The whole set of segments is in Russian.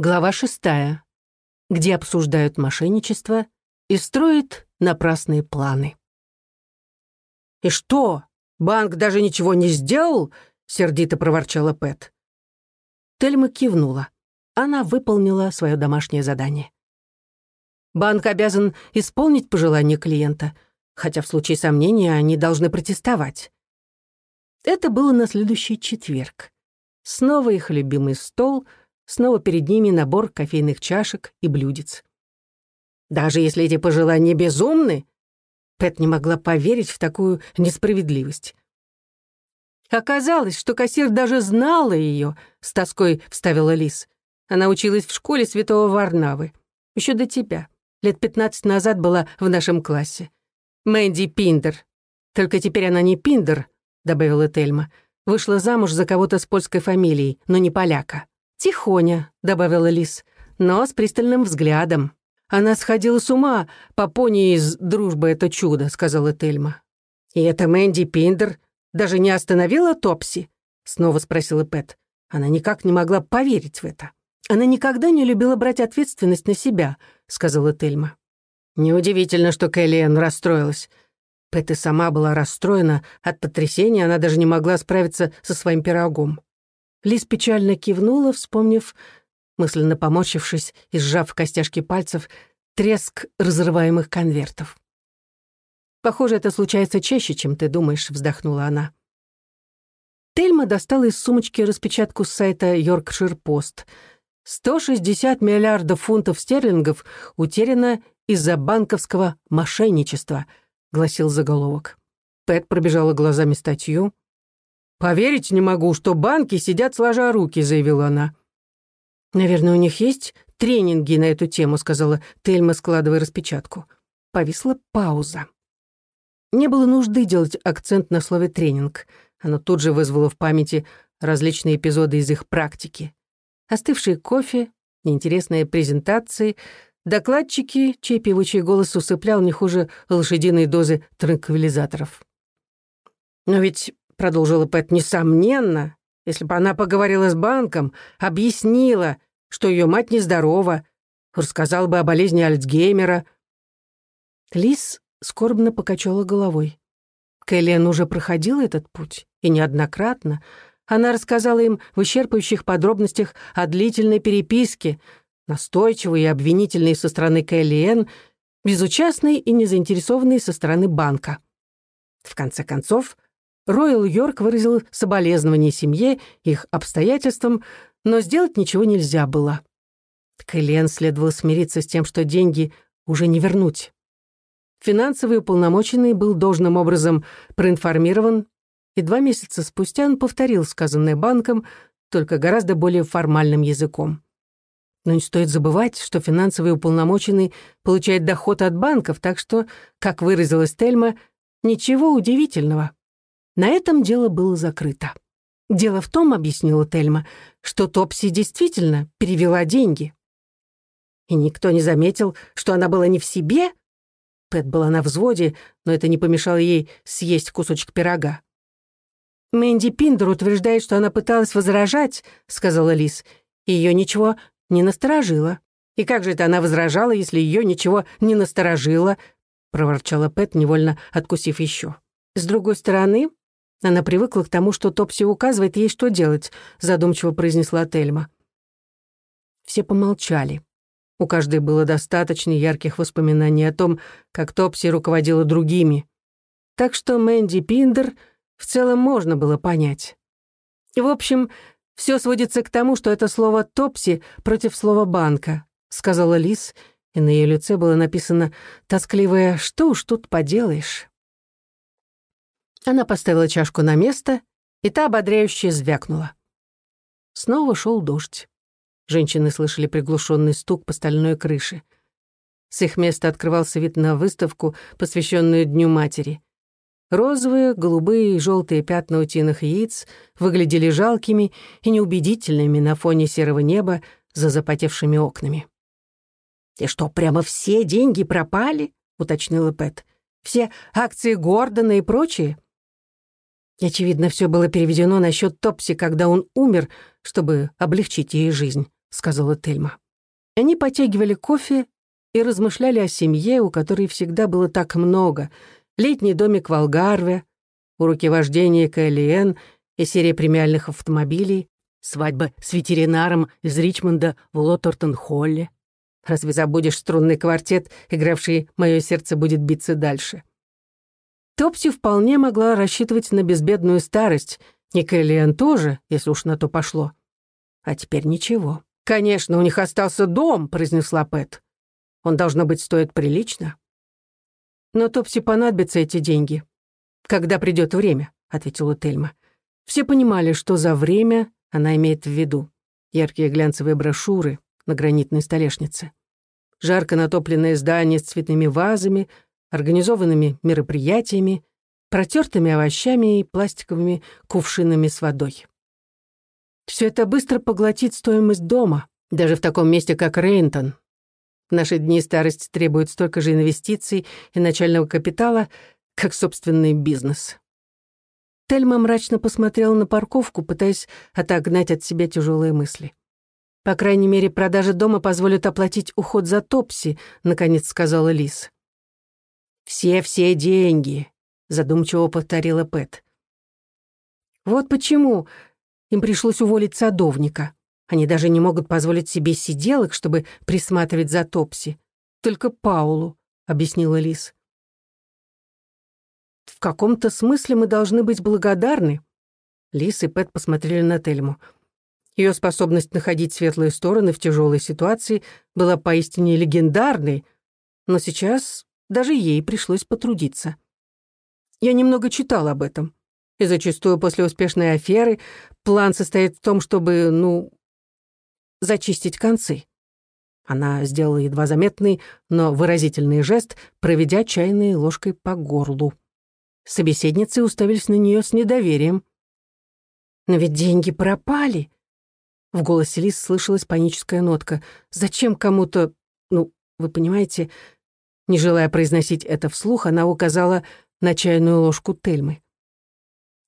Глава шестая, где обсуждают мошенничество и строят напрасные планы. «И что, банк даже ничего не сделал?» — сердито проворчала Пэт. Тельма кивнула. Она выполнила свое домашнее задание. Банк обязан исполнить пожелания клиента, хотя в случае сомнения они должны протестовать. Это было на следующий четверг. Снова их любимый стол — Снова перед ними набор кофейных чашек и блюдец. Даже если эти пожелания безумны, Пэт не могла поверить в такую несправедливость. Оказалось, что кассир даже знала ее, с тоской вставила Лис. Она училась в школе святого Варнавы. Еще до тебя. Лет пятнадцать назад была в нашем классе. Мэнди Пиндер. Только теперь она не Пиндер, добавила Тельма. Вышла замуж за кого-то с польской фамилией, но не поляка. «Тихоня», — добавила Лис, но с пристальным взглядом. «Она сходила с ума по пони из «Дружба — это чудо», — сказала Тельма. «И эта Мэнди Пиндер даже не остановила Топси?» — снова спросила Пэт. Она никак не могла поверить в это. «Она никогда не любила брать ответственность на себя», — сказала Тельма. Неудивительно, что Кэллиэн расстроилась. Пэт и сама была расстроена. От потрясения она даже не могла справиться со своим пирогом. Лиз печально кивнула, вспомнив, мысленно поморщившись и сжав костяшки пальцев, треск разрываемых конвертов. «Похоже, это случается чаще, чем ты думаешь», — вздохнула она. Тельма достала из сумочки распечатку с сайта «Йоркшир Пост». «160 миллиардов фунтов стерлингов утеряно из-за банковского мошенничества», — гласил заголовок. Пэт пробежала глазами статью, «Поверить не могу, что банки сидят сложа руки», — заявила она. «Наверное, у них есть тренинги на эту тему», — сказала Тельма, складывая распечатку. Повисла пауза. Не было нужды делать акцент на слове «тренинг». Оно тут же вызвало в памяти различные эпизоды из их практики. Остывший кофе, неинтересные презентации, докладчики, чей певучий голос усыплял не хуже лошадиной дозы транквилизаторов. Но ведь продолжила Пэт, несомненно, если бы она поговорила с банком, объяснила, что ее мать нездорова, рассказала бы о болезни Альцгеймера. Лис скорбно покачала головой. Кэлен уже проходила этот путь, и неоднократно. Она рассказала им в исчерпывающих подробностях о длительной переписке, настойчивой и обвинительной со стороны Кэлен, безучастной и незаинтересованной со стороны банка. В конце концов, Ройл Йорк выразил соболезнование семье, их обстоятельствам, но сделать ничего нельзя было. Кэлен следовало смириться с тем, что деньги уже не вернуть. Финансовый уполномоченный был должным образом проинформирован, и два месяца спустя он повторил сказанное банком, только гораздо более формальным языком. Но не стоит забывать, что финансовый уполномоченный получает доход от банков, так что, как выразилась Тельма, ничего удивительного. На этом дело было закрыто. Дело в том, объяснила Тельма, что Топси действительно перевела деньги. И никто не заметил, что она была не в себе. Пэт была на взводе, но это не помешало ей съесть кусочек пирога. «Мэнди Пиндер утверждает, что она пыталась возражать», — сказала Лис. Ее ничего не насторожило. «И как же это она возражала, если ее ничего не насторожило?» — проворчала Пэт, невольно откусив еще. «С другой стороны, она привыкла к тому, что Топси указывает ей, что делать», — задумчиво произнесла Тельма. Все помолчали. У каждой было достаточно ярких воспоминаний о том, как Топси руководила другими. Так что Мэнди Пиндер в целом можно было понять. В общем, все сводится к тому, что это слово «топси» против слова «банка», — сказала Лис, и на ее лице было написано тоскливое «что уж тут поделаешь». Она поставила чашку на место, и та ободряюще звякнула. Снова шел дождь. Женщины слышали приглушенный стук по стальной крыше. С их места открывался вид на выставку, посвященную Дню матери. Розовые, голубые и желтые пятна утиных яиц выглядели жалкими и неубедительными на фоне серого неба за запотевшими окнами. «И что, прямо все деньги пропали?» — уточнила Пэт. «Все акции Гордона и прочие?» И, очевидно, все было переведено на счет Топси, когда он умер, чтобы облегчить ей жизнь, — сказала Тельма. Они потягивали кофе и размышляли о семье, у которой всегда было так много. Летний домик в Алгарве, уроки вождения КЛН и серия премиальных автомобилей, свадьба с ветеринаром из Ричмонда в Лотортон-Холле. Разве забудешь струнный квартет, игравший «Мое сердце будет биться дальше»? Топси вполне могла рассчитывать на безбедную старость, и тоже, если уж на то пошло. А теперь ничего. «Конечно, у них остался дом», — произнесла Пэт. «Он, должно быть, стоит прилично». «Но Топси понадобятся эти деньги. Когда придет время», — ответила Тельма. Все понимали, что за время она имеет в виду. Яркие глянцевые брошюры на гранитной столешнице. Жарко натопленное здание с цветными вазами, организованными мероприятиями, протертыми овощами и пластиковыми кувшинами с водой. Все это быстро поглотит стоимость дома, даже в таком месте, как Рейнтон. В наши дни старость требует столько же инвестиций и начального капитала, как собственный бизнес. Тельма мрачно посмотрела на парковку, пытаясь отогнать от себя тяжелые мысли. «По крайней мере, продажа дома позволит оплатить уход за Топси», — наконец сказала Лис. «Все-все деньги», — задумчиво повторила Пэт. «Вот почему им пришлось уволить садовника. Они даже не могут позволить себе сиделок, чтобы присматривать за Топси. Только Паулу», — объяснила Лис. «В каком-то смысле мы должны быть благодарны». Лис и Пэт посмотрели на Тельму. Ее способность находить светлые стороны в тяжелой ситуации была поистине легендарной, но сейчас даже ей пришлось потрудиться. Я немного читал об этом. И зачастую после успешной аферы план состоит в том, чтобы, ну, зачистить концы. Она сделала едва заметный, но выразительный жест, проведя чайной ложкой по горлу. Собеседницы уставились на нее с недоверием. «Но ведь деньги пропали!» В голосе Лис слышалась паническая нотка. «Зачем кому-то... Ну, вы понимаете...» Не желая произносить это вслух, она указала на чайную ложку Тельмы.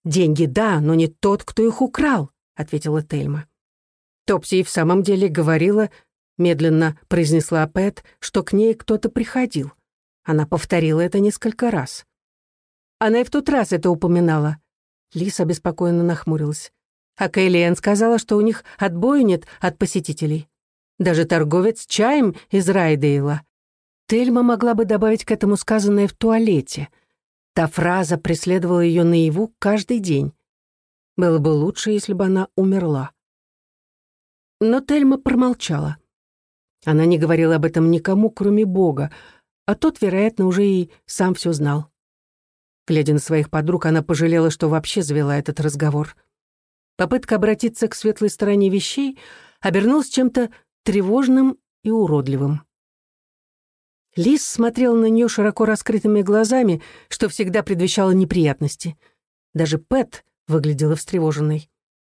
«Деньги, да, но не тот, кто их украл», — ответила Тельма. Топси и в самом деле говорила, медленно произнесла Пэт, что к ней кто-то приходил. Она повторила это несколько раз. Она и в тот раз это упоминала. Лиса беспокойно нахмурилась. А Кейлиэн сказала, что у них отбоя нет от посетителей. Даже торговец чаем из Райдейла. Тельма могла бы добавить к этому сказанное в туалете. Та фраза преследовала ее наяву каждый день. Было бы лучше, если бы она умерла. Но Тельма промолчала. Она не говорила об этом никому, кроме Бога, а тот, вероятно, уже и сам все знал. Глядя на своих подруг, она пожалела, что вообще завела этот разговор — Попытка обратиться к светлой стороне вещей обернулась чем-то тревожным и уродливым. Лис смотрел на нее широко раскрытыми глазами, что всегда предвещало неприятности. Даже Пэт выглядела встревоженной.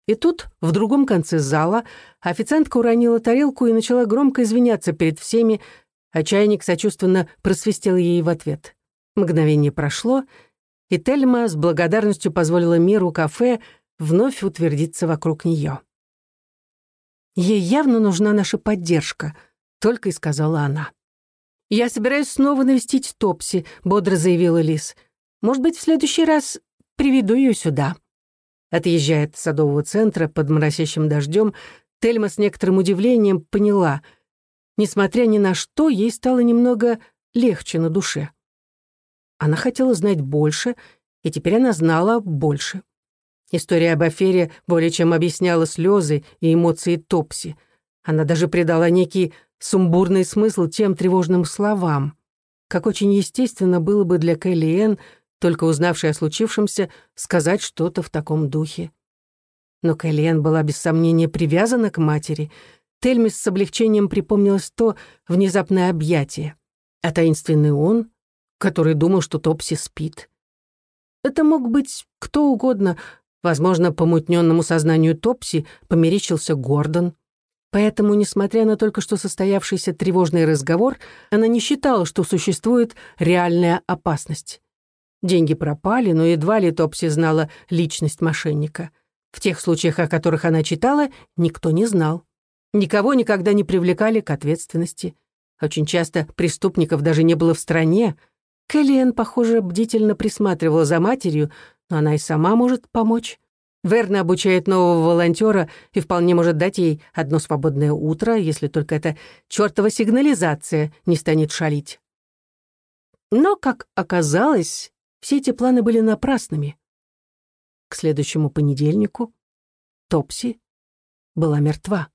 И тут, в другом конце зала, официантка уронила тарелку и начала громко извиняться перед всеми, а чайник сочувственно просвистел ей в ответ. Мгновение прошло, и Тельма с благодарностью позволила миру кафе вновь утвердиться вокруг нее. «Ей явно нужна наша поддержка», — только и сказала она. «Я собираюсь снова навестить Топси», — бодро заявила Лис. «Может быть, в следующий раз приведу ее сюда». Отъезжая от садового центра под моросящим дождем, Тельма с некоторым удивлением поняла, несмотря ни на что, ей стало немного легче на душе. Она хотела знать больше, и теперь она знала больше. История об афере более чем объясняла слезы и эмоции Топси. Она даже придала некий сумбурный смысл тем тревожным словам. Как очень естественно было бы для Кэлли Энн, только узнавшей о случившемся, сказать что-то в таком духе. Но Кэлли Энн была без сомнения привязана к матери. Тельмис с облегчением припомнилось то внезапное объятие. А таинственный он, который думал, что Топси спит. Это мог быть кто угодно, Возможно, помутненному сознанию Топси померещился Гордон. Поэтому, несмотря на только что состоявшийся тревожный разговор, она не считала, что существует реальная опасность. Деньги пропали, но едва ли Топси знала личность мошенника. В тех случаях, о которых она читала, никто не знал. Никого никогда не привлекали к ответственности. Очень часто преступников даже не было в стране. Кэллиэн, похоже, бдительно присматривала за матерью, но она и сама может помочь. Верна обучает нового волонтера и вполне может дать ей одно свободное утро, если только эта чертова сигнализация не станет шалить. Но, как оказалось, все эти планы были напрасными. К следующему понедельнику Топси была мертва.